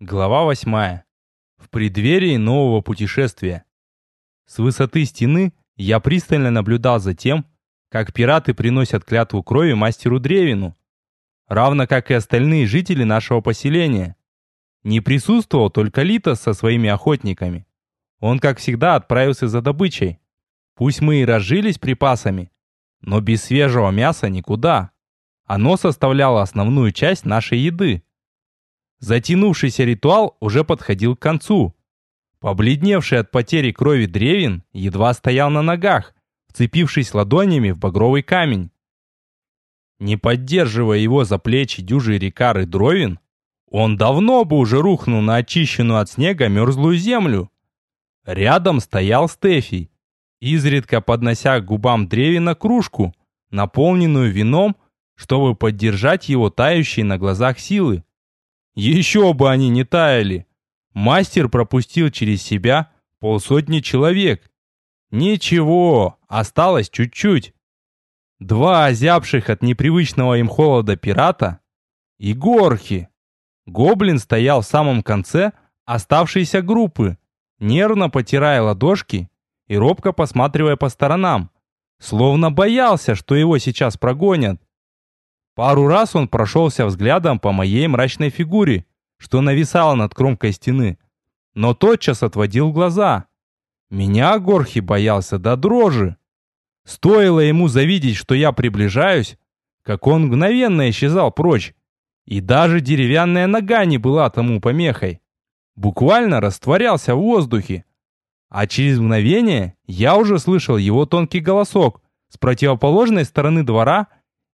Глава 8. В преддверии нового путешествия. С высоты стены я пристально наблюдал за тем, как пираты приносят клятву крови мастеру Древину, равно как и остальные жители нашего поселения. Не присутствовал только Литос со своими охотниками. Он, как всегда, отправился за добычей. Пусть мы и разжились припасами, но без свежего мяса никуда. Оно составляло основную часть нашей еды. Затянувшийся ритуал уже подходил к концу. Побледневший от потери крови древин едва стоял на ногах, вцепившись ладонями в багровый камень. Не поддерживая его за плечи дюжи рекары дровин, он давно бы уже рухнул на очищенную от снега мерзлую землю. Рядом стоял Стефий, изредка поднося к губам древина кружку, наполненную вином, чтобы поддержать его тающие на глазах силы. Еще бы они не таяли. Мастер пропустил через себя полсотни человек. Ничего, осталось чуть-чуть. Два озябших от непривычного им холода пирата и горхи. Гоблин стоял в самом конце оставшейся группы, нервно потирая ладошки и робко посматривая по сторонам, словно боялся, что его сейчас прогонят. Пару раз он прошелся взглядом по моей мрачной фигуре, что нависала над кромкой стены, но тотчас отводил глаза. Меня Горхи боялся до дрожи. Стоило ему завидеть, что я приближаюсь, как он мгновенно исчезал прочь, и даже деревянная нога не была тому помехой. Буквально растворялся в воздухе. А через мгновение я уже слышал его тонкий голосок с противоположной стороны двора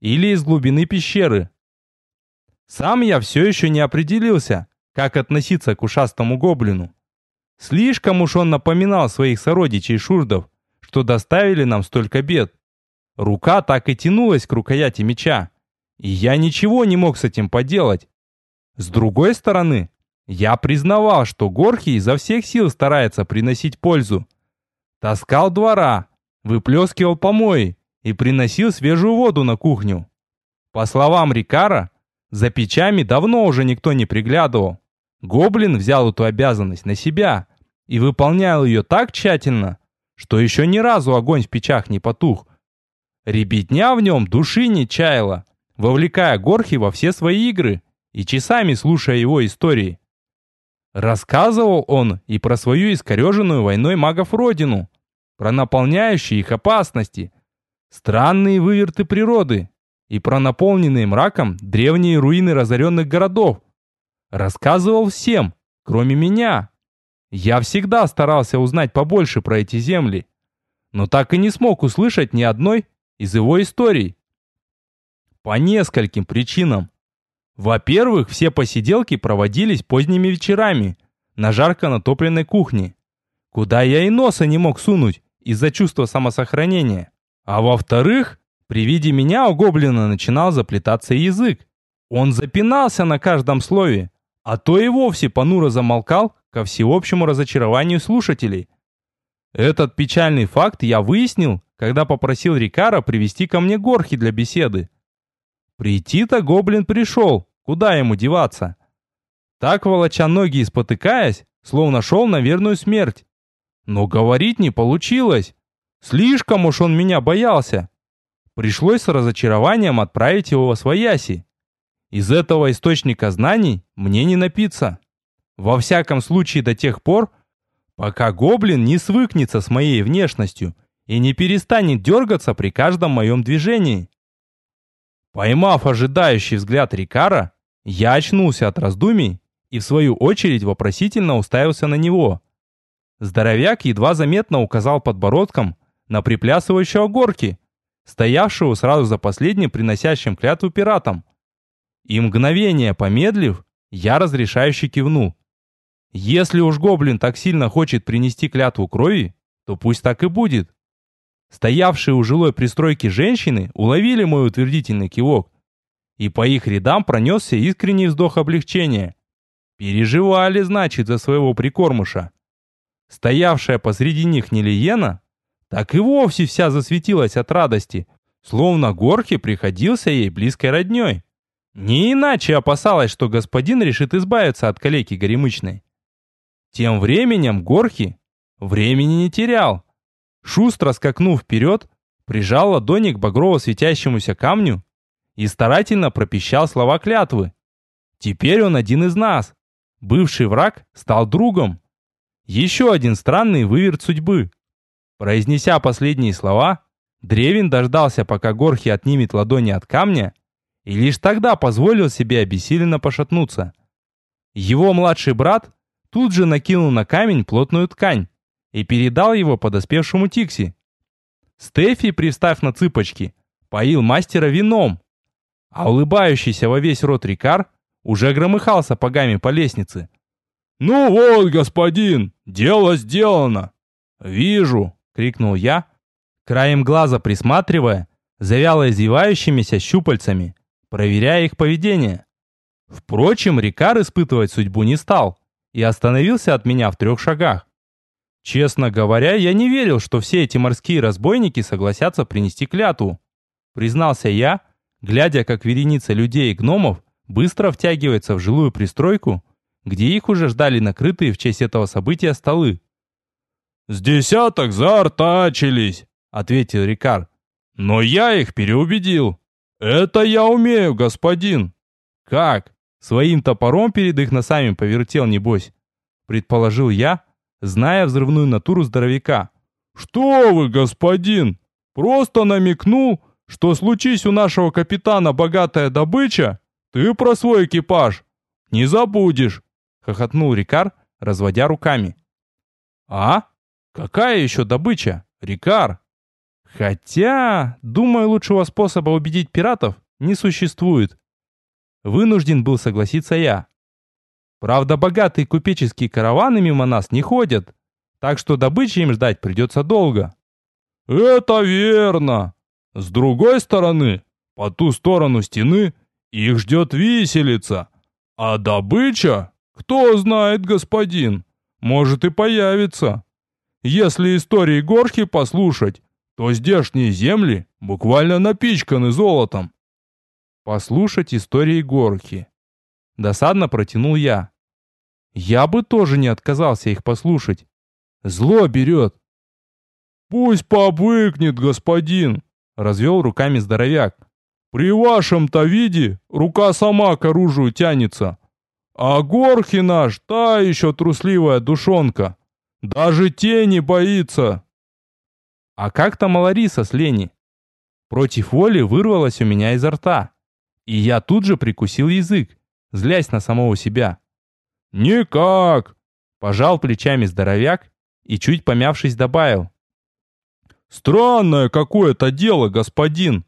или из глубины пещеры. Сам я все еще не определился, как относиться к ушастому гоблину. Слишком уж он напоминал своих сородичей шурдов, что доставили нам столько бед. Рука так и тянулась к рукояти меча, и я ничего не мог с этим поделать. С другой стороны, я признавал, что Горхи изо всех сил старается приносить пользу. Таскал двора, выплескивал помои, и приносил свежую воду на кухню. По словам Рикара, за печами давно уже никто не приглядывал. Гоблин взял эту обязанность на себя и выполнял ее так тщательно, что еще ни разу огонь в печах не потух. Ребятня в нем души не чаяла, вовлекая Горхи во все свои игры и часами слушая его истории. Рассказывал он и про свою искореженную войной магов родину, про наполняющие их опасности – странные выверты природы и про наполненные мраком древние руины разоренных городов. Рассказывал всем, кроме меня. Я всегда старался узнать побольше про эти земли, но так и не смог услышать ни одной из его историй. По нескольким причинам. Во-первых, все посиделки проводились поздними вечерами на жарко натопленной кухне, куда я и носа не мог сунуть из-за чувства самосохранения. А во-вторых, при виде меня у гоблина начинал заплетаться язык. Он запинался на каждом слове, а то и вовсе понуро замолкал ко всеобщему разочарованию слушателей. Этот печальный факт я выяснил, когда попросил Рикара привести ко мне горхи для беседы. Прийти-то гоблин пришел, куда ему деваться? Так, волоча ноги и спотыкаясь, словно шел на верную смерть. Но говорить не получилось. Слишком уж он меня боялся. Пришлось с разочарованием отправить его во свояси. Из этого источника знаний мне не напиться. Во всяком случае до тех пор, пока гоблин не свыкнется с моей внешностью и не перестанет дергаться при каждом моем движении. Поймав ожидающий взгляд Рикара, я очнулся от раздумий и в свою очередь вопросительно уставился на него. Здоровяк едва заметно указал подбородком на приплясывающего горки, стоявшего сразу за последним приносящим клятву пиратам. И мгновение помедлив, я разрешающе кивнул. Если уж гоблин так сильно хочет принести клятву крови, то пусть так и будет. Стоявшие у жилой пристройки женщины уловили мой утвердительный кивок, и по их рядам пронесся искренний вздох облегчения. Переживали, значит, за своего прикормыша. Стоявшая посреди них Нелиена так и вовсе вся засветилась от радости, словно Горхи приходился ей близкой родней. Не иначе опасалась, что господин решит избавиться от калеки горемычной. Тем временем Горхи времени не терял. Шустро скакнув вперед, прижал ладони к багрово светящемуся камню и старательно пропищал слова клятвы. Теперь он один из нас. Бывший враг стал другом. Еще один странный выверт судьбы. Произнеся последние слова, Древин дождался, пока Горхи отнимет ладони от камня, и лишь тогда позволил себе обессиленно пошатнуться. Его младший брат тут же накинул на камень плотную ткань и передал его подоспевшему Тикси. Стефи, пристав на цыпочки, поил мастера вином, а улыбающийся во весь рот Рикар уже громыхал сапогами по лестнице. «Ну вот, господин, дело сделано!» «Вижу!» — крикнул я, краем глаза присматривая, завяло извивающимися щупальцами, проверяя их поведение. Впрочем, Рикар испытывать судьбу не стал и остановился от меня в трех шагах. Честно говоря, я не верил, что все эти морские разбойники согласятся принести клятву. Признался я, глядя, как вереница людей и гномов быстро втягивается в жилую пристройку, где их уже ждали накрытые в честь этого события столы. «С десяток заортачились», — ответил Рикар. «Но я их переубедил. Это я умею, господин». «Как? Своим топором перед их носами повертел, небось?» Предположил я, зная взрывную натуру здоровяка. «Что вы, господин! Просто намекнул, что случись у нашего капитана богатая добыча, ты про свой экипаж не забудешь!» Хохотнул Рикар, разводя руками. «А? Какая еще добыча, Рикар?» Хотя, думаю, лучшего способа убедить пиратов не существует. Вынужден был согласиться я. Правда, богатые купеческие караваны мимо нас не ходят, так что добычи им ждать придется долго. Это верно. С другой стороны, по ту сторону стены их ждет виселица. А добыча, кто знает, господин, может и появится. Если истории горки послушать, то здешние земли буквально напичканы золотом. Послушать истории горки. Досадно протянул я. Я бы тоже не отказался их послушать. Зло берет. Пусть побыкнет, господин, развел руками здоровяк. При вашем-то виде рука сама к оружию тянется. А горхи наш, та еще трусливая душонка. Даже тени боится. А как там Лариса с Лени? Против воли вырвалась у меня изо рта. И я тут же прикусил язык, злясь на самого себя. «Никак!» – пожал плечами здоровяк и, чуть помявшись, добавил. «Странное какое-то дело, господин.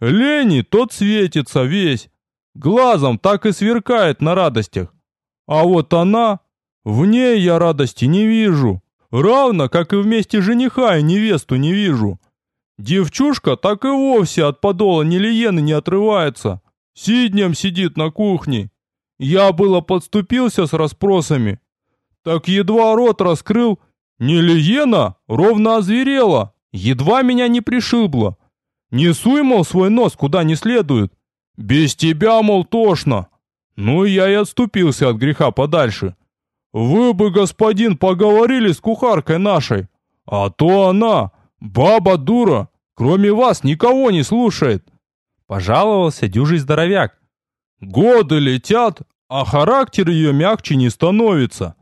Лени тот светится весь, глазом так и сверкает на радостях. А вот она, в ней я радости не вижу, равно как и вместе жениха и невесту не вижу. Девчушка так и вовсе от подола Нелиены не отрывается, сиднем сидит на кухне. Я было подступился с расспросами, так едва рот раскрыл, Нелиена ровно озверела, едва меня не пришибла. Не суй, мол, свой нос куда не следует. Без тебя, мол, тошно. Ну, я и отступился от греха подальше. Вы бы, господин, поговорили с кухаркой нашей. А то она, баба дура, кроме вас никого не слушает. Пожаловался дюжий здоровяк. Годы летят, а характер ее мягче не становится.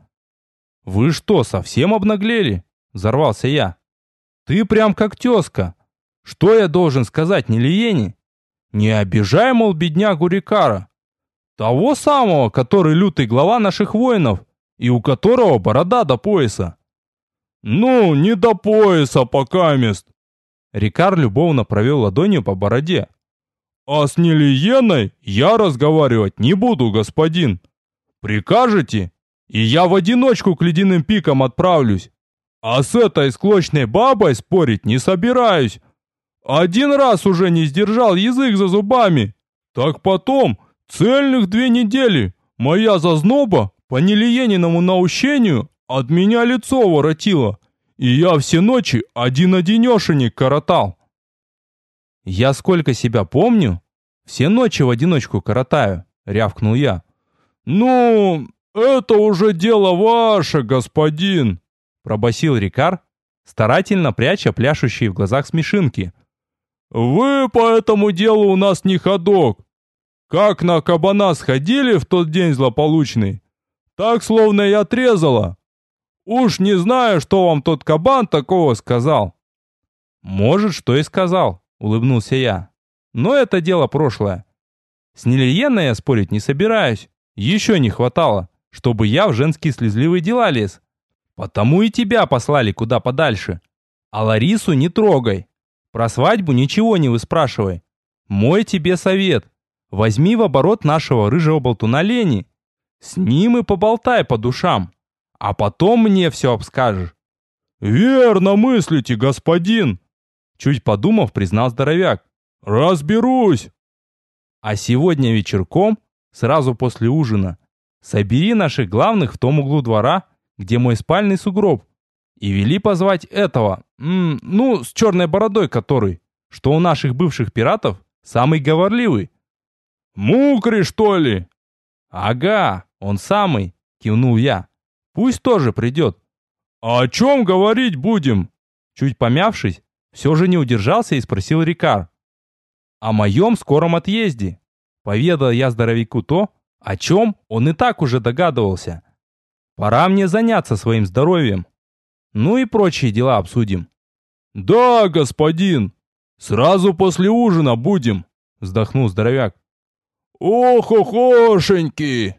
Вы что, совсем обнаглели? Взорвался я. Ты прям как тезка. Что я должен сказать Нелиене? Не обижай, мол, беднягу Рикара. Того самого, который лютый глава наших воинов, и у которого борода до пояса. Ну, не до пояса пока мест. Рикар любовно провел ладонью по бороде. А с Нелиеной я разговаривать не буду, господин. Прикажете, и я в одиночку к ледяным пикам отправлюсь. А с этой склочной бабой спорить не собираюсь. Один раз уже не сдержал язык за зубами. Так потом, цельных две недели, моя зазноба по нелиениному наущению от меня лицо воротила, и я все ночи один-одинешенек коротал. Я сколько себя помню, Все ночи в одиночку коротаю, рявкнул я. Ну, это уже дело ваше, господин, пробасил Рикар, старательно пряча пляшущие в глазах смешинки. Вы по этому делу у нас не ходок. Как на кабана сходили в тот день злополучный, так словно и отрезала. Уж не знаю, что вам тот кабан такого сказал. Может, что и сказал, улыбнулся я. Но это дело прошлое. С Нелиеной я спорить не собираюсь. Еще не хватало, чтобы я в женские слезливые дела лез. Потому и тебя послали куда подальше. А Ларису не трогай. Про свадьбу ничего не выспрашивай. Мой тебе совет. Возьми в оборот нашего рыжего болтуна Лени. С ним и поболтай по душам. А потом мне все обскажешь. Верно мыслите, господин. Чуть подумав, признал здоровяк. Разберусь. А сегодня вечерком, сразу после ужина, собери наших главных в том углу двора, где мой спальный сугроб, и вели позвать этого, м ну, с черной бородой который, что у наших бывших пиратов самый говорливый. Мукри, что ли? Ага, он самый, кивнул я. Пусть тоже придет. А о чем говорить будем? Чуть помявшись, все же не удержался и спросил Рикар. О моем скором отъезде. Поведал я здоровяку то, о чем он и так уже догадывался. Пора мне заняться своим здоровьем. Ну и прочие дела обсудим. Да, господин. Сразу после ужина будем, вздохнул здоровяк. Ох, охошеньки!